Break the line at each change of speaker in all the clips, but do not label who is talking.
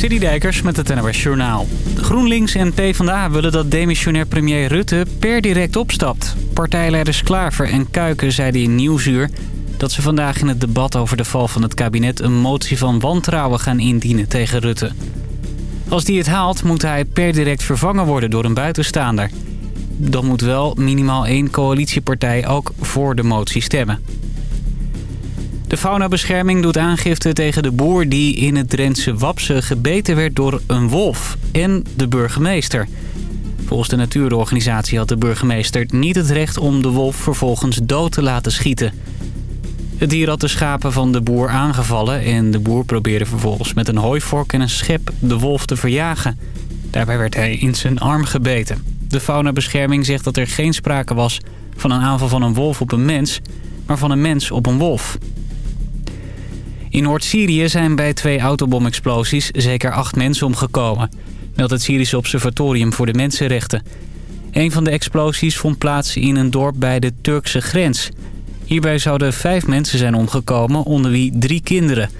Dijkers met het NOS Journaal. GroenLinks en PvdA willen dat demissionair premier Rutte per direct opstapt. Partijleiders Klaver en Kuiken zeiden in Nieuwsuur... dat ze vandaag in het debat over de val van het kabinet... een motie van wantrouwen gaan indienen tegen Rutte. Als die het haalt, moet hij per direct vervangen worden door een buitenstaander. Dan moet wel minimaal één coalitiepartij ook voor de motie stemmen. De faunabescherming doet aangifte tegen de boer die in het Drentse Wapse gebeten werd door een wolf en de burgemeester. Volgens de natuurorganisatie had de burgemeester niet het recht om de wolf vervolgens dood te laten schieten. Het dier had de schapen van de boer aangevallen en de boer probeerde vervolgens met een hooivork en een schep de wolf te verjagen. Daarbij werd hij in zijn arm gebeten. De faunabescherming zegt dat er geen sprake was van een aanval van een wolf op een mens, maar van een mens op een wolf. In Noord-Syrië zijn bij twee autobomexplosies zeker acht mensen omgekomen. Meldt het Syrische Observatorium voor de Mensenrechten. Een van de explosies vond plaats in een dorp bij de Turkse grens. Hierbij zouden vijf mensen zijn omgekomen, onder wie drie kinderen.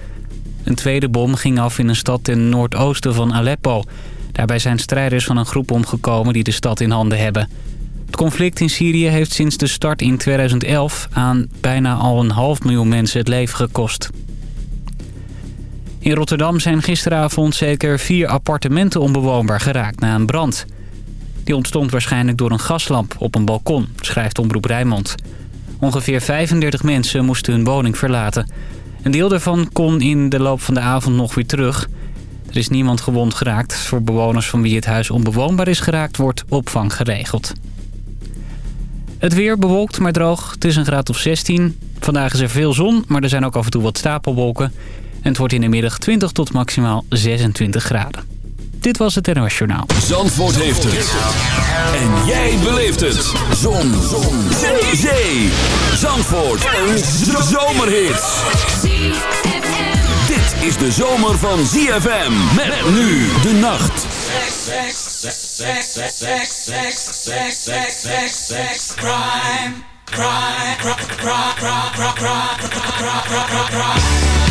Een tweede bom ging af in een stad ten noordoosten van Aleppo. Daarbij zijn strijders van een groep omgekomen die de stad in handen hebben. Het conflict in Syrië heeft sinds de start in 2011 aan bijna al een half miljoen mensen het leven gekost. In Rotterdam zijn gisteravond zeker vier appartementen onbewoonbaar geraakt na een brand. Die ontstond waarschijnlijk door een gaslamp op een balkon, schrijft Omroep Rijnmond. Ongeveer 35 mensen moesten hun woning verlaten. Een deel daarvan kon in de loop van de avond nog weer terug. Er is niemand gewond geraakt. Voor bewoners van wie het huis onbewoonbaar is geraakt wordt opvang geregeld. Het weer bewolkt maar droog. Het is een graad of 16. Vandaag is er veel zon, maar er zijn ook af en toe wat stapelwolken. En het wordt in de middag 20 tot maximaal 26 graden. Dit was het NOS Journaal.
Zandvoort heeft het. En jij beleeft het. Zon. Zon. Zee. Zee. Zandvoort. Een zomerhit. Dit is de zomer van ZFM. Met nu de nacht. Crime. Crime. Crime. Crime. always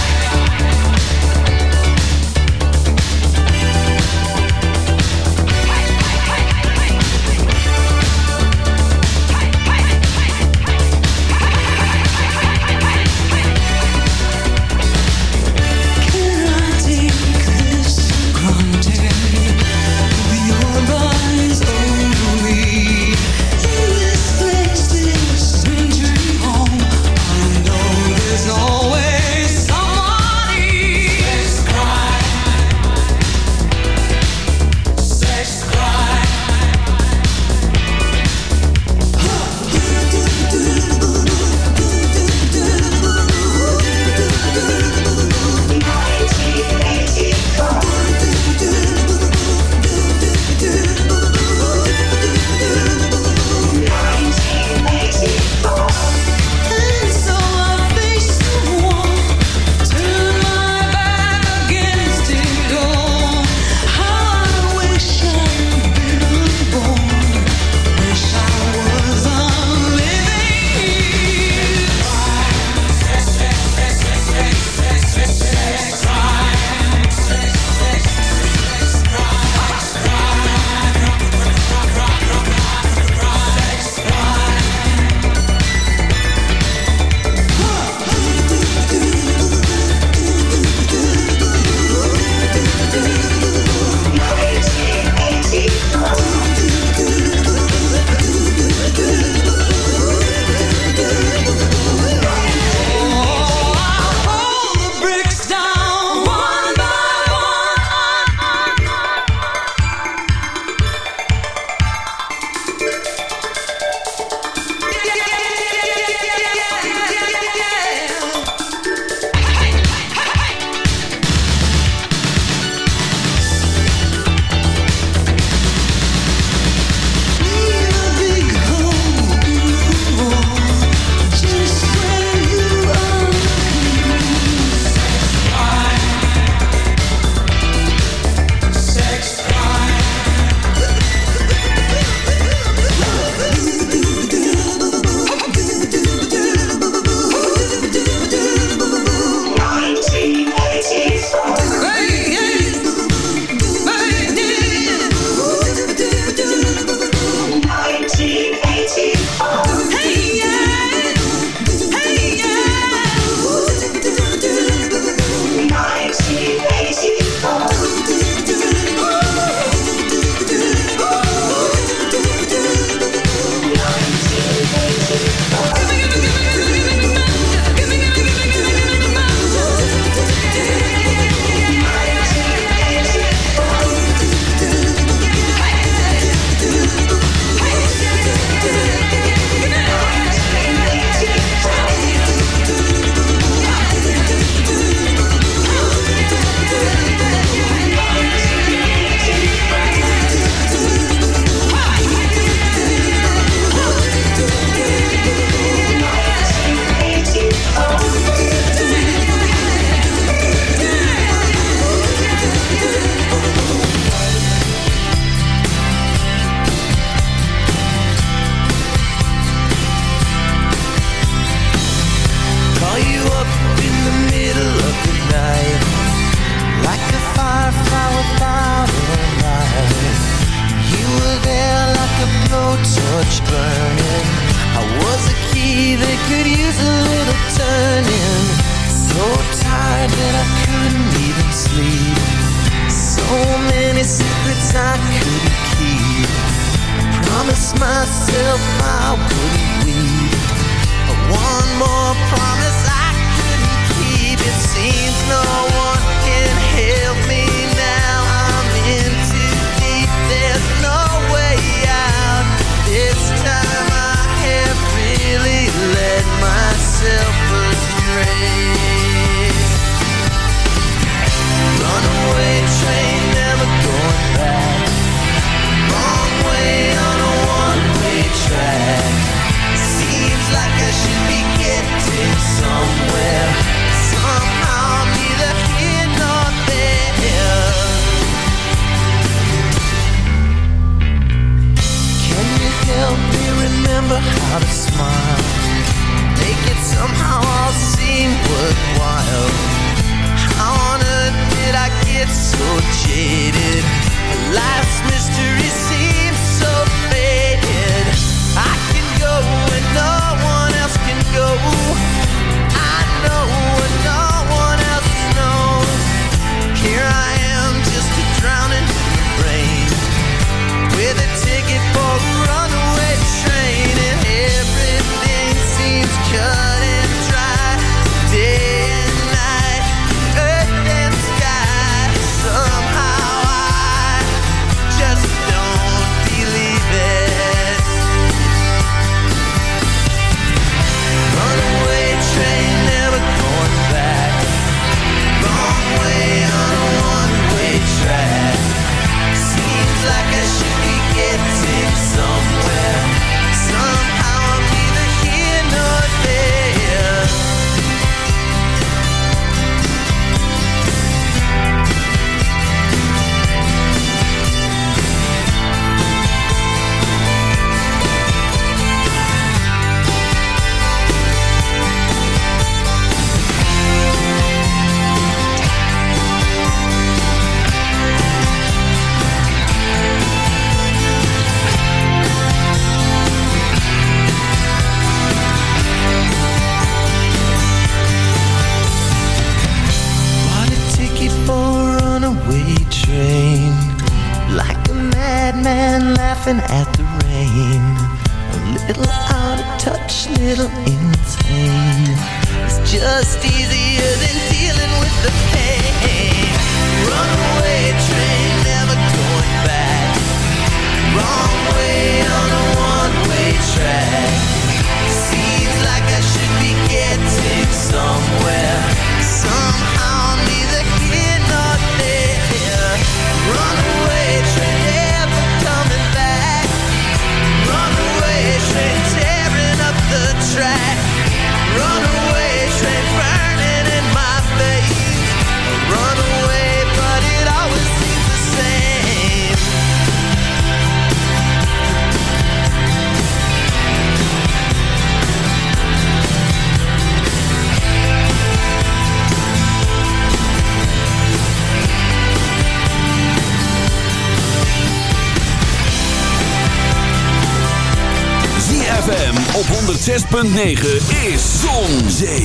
106.9 is
zonzee.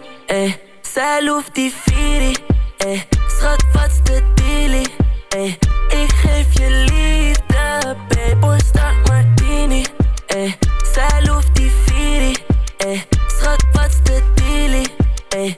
Ey, zij loeft die Firi. Ey, eh, schat, wat's de dealie? Ey,
ik geef je liefde, babe, or start martini. Ey, zij loeft die Firi. Ey, schat, wat's de dealie? Ey,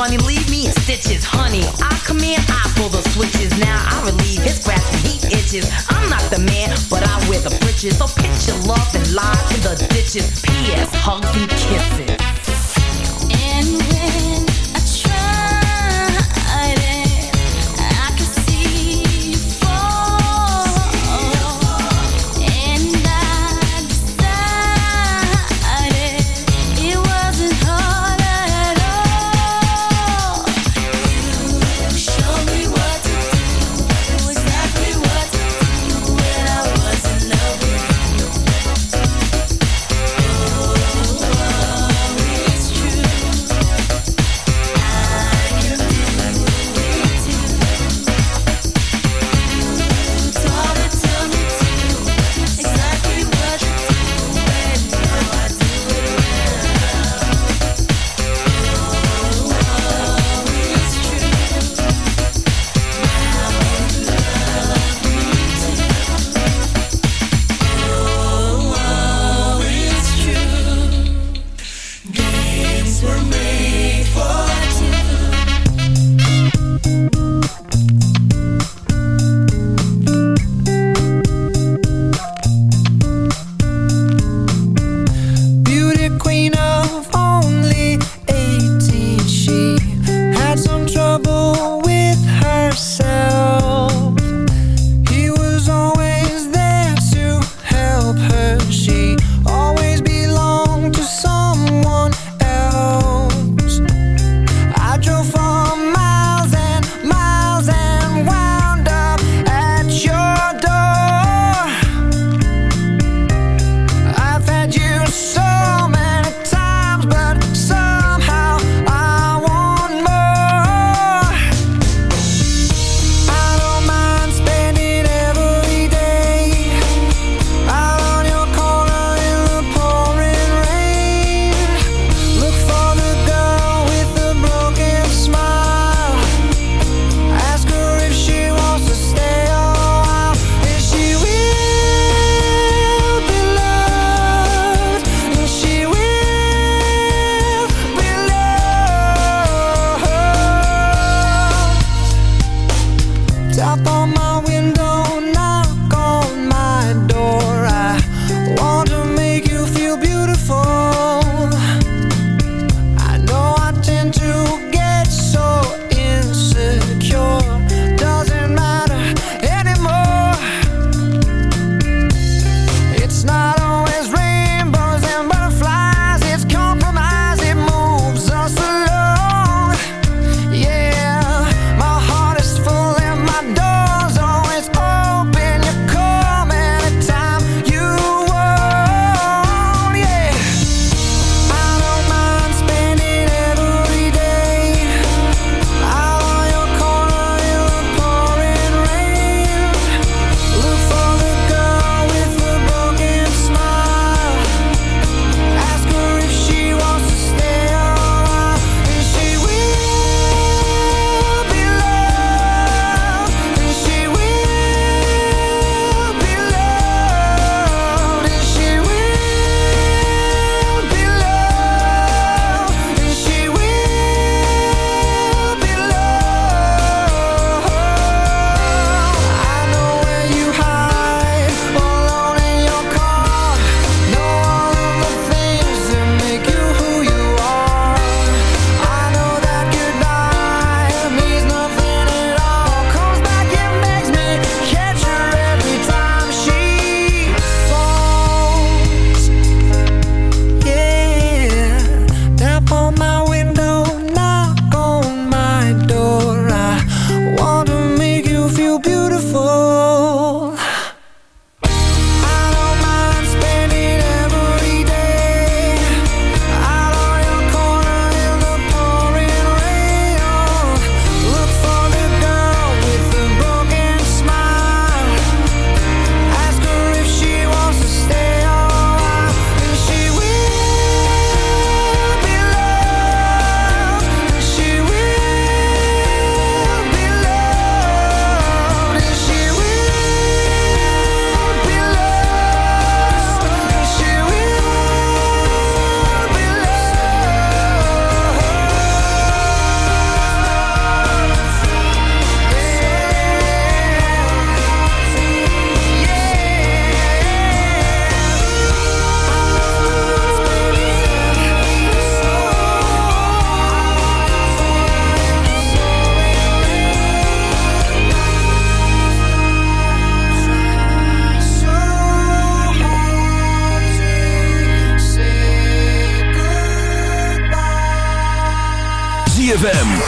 funny, leave me in stitches, honey. I come in, I pull the switches. Now I relieve his grasp and he itches. I'm not the man, but I wear the britches. So pitch your love and lie in the ditches. P.S. Hugs and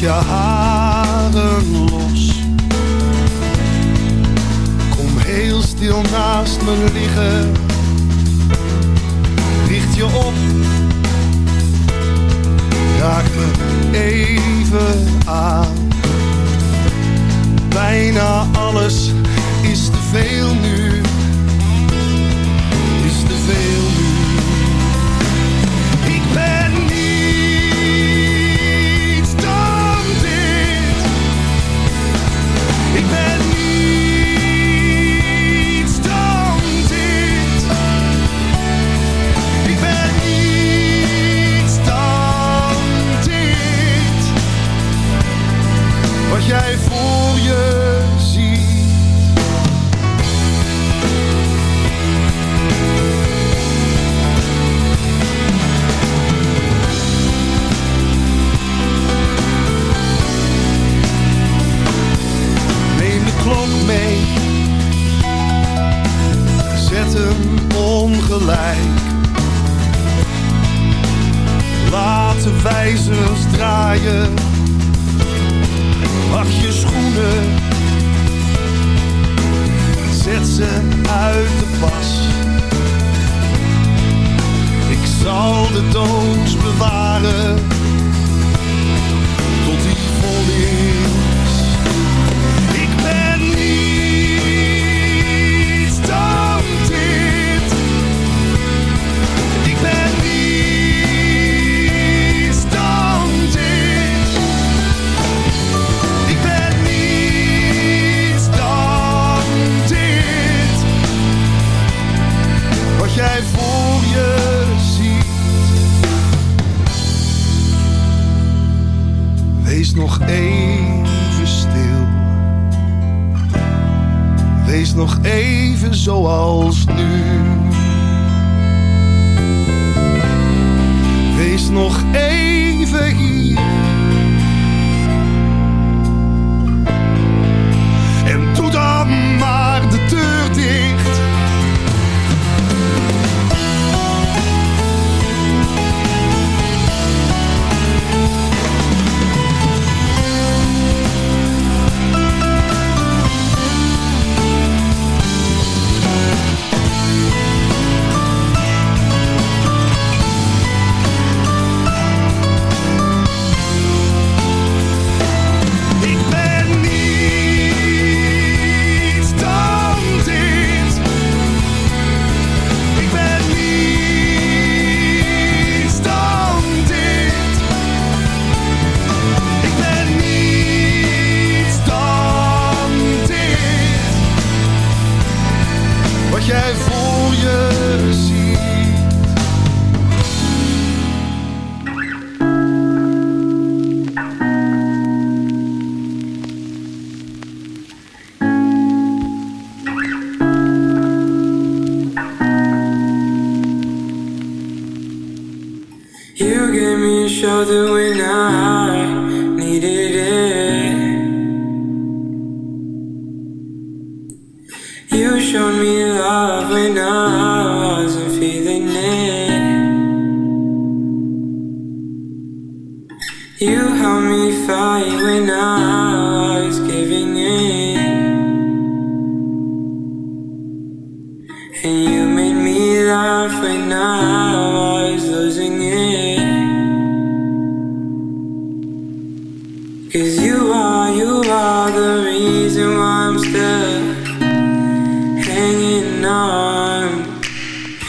je haren los. Kom heel stil naast me liggen